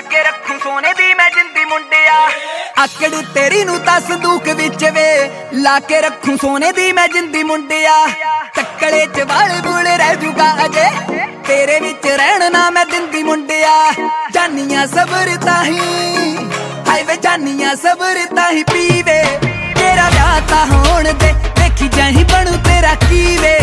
ਰੱਖੂ ਸੋਨੇ ਦੀ, ਮੈਂ ਜਿੰਦੀ ਮੁੰਡਿਆ। ਆਕੜ ਤੇਰੀ ਨੂੰ ਤਾਂ ਸੰਦੂਕ ਵਿੱਚ ਵੇ। ਲਾ ਕੇ ਰੱਖੂ ਸੋਨੇ ਦੀ, ਮੈਂ ਜਿੰਦੀ ਮੁੰਡਿਆ। ਟੱਕਲੇ ਚ ਵਾਲ ਬੁਲ ਰਹਿ ਜੂਗਾ ਅਜੇ। ਤੇਰੇ ਵਿੱਚ ਰਹਿਣ ਨਾ ਮੈਂ ਦਿੰਦੀ ਮੁੰਡਿਆ। ਜਾਨੀਆਂ ਸਬਰ ਤਾਹੀ ਹਾਏ ਵੇ ਜਾਨੀਆਂ ਸਬਰ ਤਾਹੀ ਪੀਵੇ। ਤੇਰਾ ਵਿਆਹ ਤਾਂ ਹੋਣ ਦੇ ਦੇਖੀ ਜਾਹੀ ਬਣੂ ਤੇਰਾ ਕੀ ਵੇ।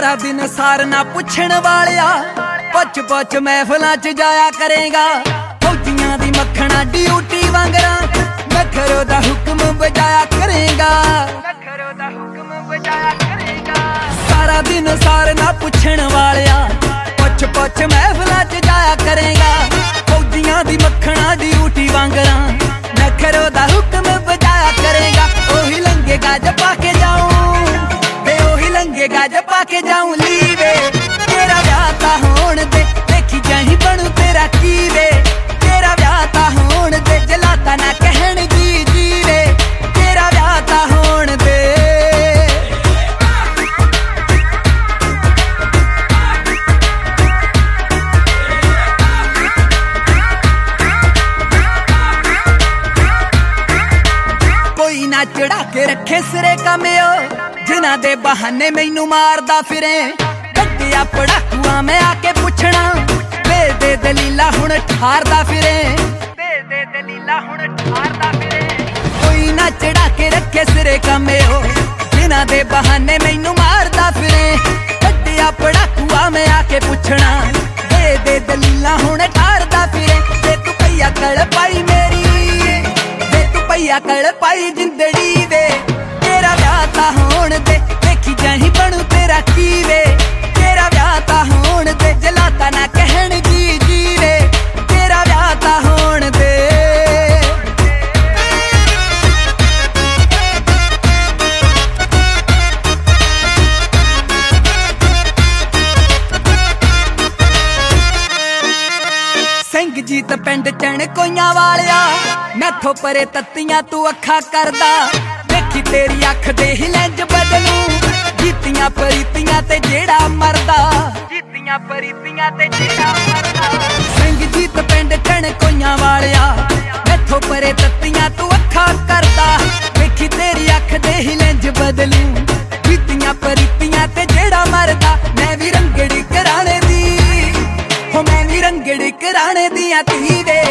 ਸਾਰਾ ਦਿਨ ਸਾਰ ਨਾ ਪੁੱਛਣ ਵਾਲਿਆ। ਪੁੱਛ ਪੁੱਛ ਮਹਿਫਲਾਂ 'ਚ ਜਾਇਆ ਕਰੇਗਾ। ਫੌਜੀਆਂ ਦੀ ਮੱਖਣਾ ਡਿਊਟੀ ਵਾਂਗਰਾ। ਨਖਰੋ ਦਾ ਹੁਕਮ ਬਜਾਇਆ ਕਰੇਗਾ। ਨਖਰੋ ਦਾ ਹੁਕਮ ਬਜਾਇਆ ਕਰੇਗਾ। ਸਾਰਾ ਦਿਨ ਸਾਰ ਨਾ ਪੁੱਛਣ ਵਾਲਿਆ। ਪੁੱਛ ਪੁੱਛ ਮਹਿਫਲਾਂ 'ਚ ਜਾਇਆ ਕਰੇਗਾ। ਕੇ ਜਾਉਂ ਲੀਵੇ। ਤੇਰਾ ਵਿਆਹ ਤਾਂ ਹੋਣ ਦੇ ਦੇਖੀ ਜਾਹੀ ਬਣੂ ਤੇਰਾ ਕੀ ਵੇ ਤੇਰਾ ਵਿਆਹ ਤਾਂ ਹੋਣ ਦੇ ਜਲਾਤਾ ਨਾ ਕਹਿਣ ਜੀ ਜੀ ਵੇ ਤੇਰਾ ਵਿਆਹ ਤਾਂ ਹੋਣ ਦੇ ਕੋਈ ਨਾ ਚੜਾ ਕੇ ਰੱਖੇ ਸਿਰੇ ਕਮਿਓ। ਜਿਨ੍ਹਾਂ ਦੇ ਬਹਾਨੇ ਮੈਨੂੰ ਮਾਰਦਾ ਫਿਰੇ। ਗੱਡਿਆ ਪੜਾਕੂਆਂ ਮੈਂ ਆ ਕੇ ਪੁੱਛਣਾ। ਵੇ ਦੇ ਦਲੀਲਾ ਹੁਣ ਠਾਰਦਾ ਫਿਰੇ। ਦੇ ਦੇ ਦਲੀਲਾ ਹੁਣ ਠਾਰਦਾ ਫਿਰੇ। ਕੋਈ ਨਾ ਚੜਾ ਕੇ ਰੱਖੇ ਸਿਰੇ ਕਮਿਓ ਜਿਨ੍ਹਾਂ ਦੇ ਬਹਾਨੇ ਮੈਨੂੰ ਮਾਰਦਾ ਫਿਰੇ। ਗੱਡਿਆ ਪੜਾਕੂਆਂ ਮੈਂ ਆ ਕੇ ਪੁੱਛਣਾ। ਵੇ ਦੇ ਦਲੀਲਾ ਹੁਣ ਠਾਰਦਾ ਫਿਰੇ। ਤੇ ਤੂੰ ਪਈਆ ਕਲ ਪਾਈ ਮੇਰੀ ਵੇ ਤੂੰ ਪਈਆ ਕਲ ਪਾਈ ਜਿੰਦੜੀ ਵੇ। ਹੋਣ ਦੇ ਦੇਖੀ ਜਾਹੀ ਬਣੂ ਤੇਰਾ ਕੀ ਵੇ ਤੇਰਾ ਵਿਆਹ ਤਾਂ ਹੋਣ ਦੇ ਜਲਾਤਾ ਨਾ ਕਹਿਣ ਜੀ ਜੀ ਵੇ ਤੇਰਾ ਵਿਆਹ ਤਾਂ ਹੋਣ ਦੇ ਸਿੰਘ ਜੀਤ ਪਿੰਡ ਚਣ ਕੋਈਆਂ ਵਾਲਿਆ, ਮੈਥੋਂ ਪਰੇ ਤੱਤੀਆਂ ਤੂੰ ਅੱਖਾਂ ਕਰਦਾ। ਦੇਖੀ ਤੇਰੀ ਅੱਖ ਦੇ ਹੀ ਲੈਂਜ ਬਦਲੂ। ਜੀਤੀਆਂ ਪਰੀਤੀਆਂ ਤੇ ਜਿਹੜਾ ਮਰਦਾ। ਜੀਤੀਆਂ ਪਰੀਤੀਆਂ ਤੇ ਜਿਹੜਾ ਮਰਦਾ। ਸਿੰਘ ਜੀਤ ਪਿੰਡ ਚਣ ਕੋਈਆਂ ਵਾਲਿਆ। ਮੈਥੋਂ ਪਰੇ ਤੱਤੀਆਂ ਤੂੰ ਅੱਖਾਂ ਕਰਦਾ। ਦੇਖੀ ਤੇਰੀ ਅੱਖ ਦੇ ਹੀ ਲੈਂਜ ਬਦਲੂ। ਜੀਤੀਆਂ ਪਰੀਤੀਆਂ ਤੇ ਜਿਹੜਾ ਮਰਦਾ। ਮੈਂ ਵੀ ਰੰਗੜੀ ਕਰਾਣੇ ਦੀ। ਹੋ ਮੈਂ ਵੀ ਰੰਗੜੀ ਕਰਾਣੇ ਦੀਆਂ ਧੀ ਵੇ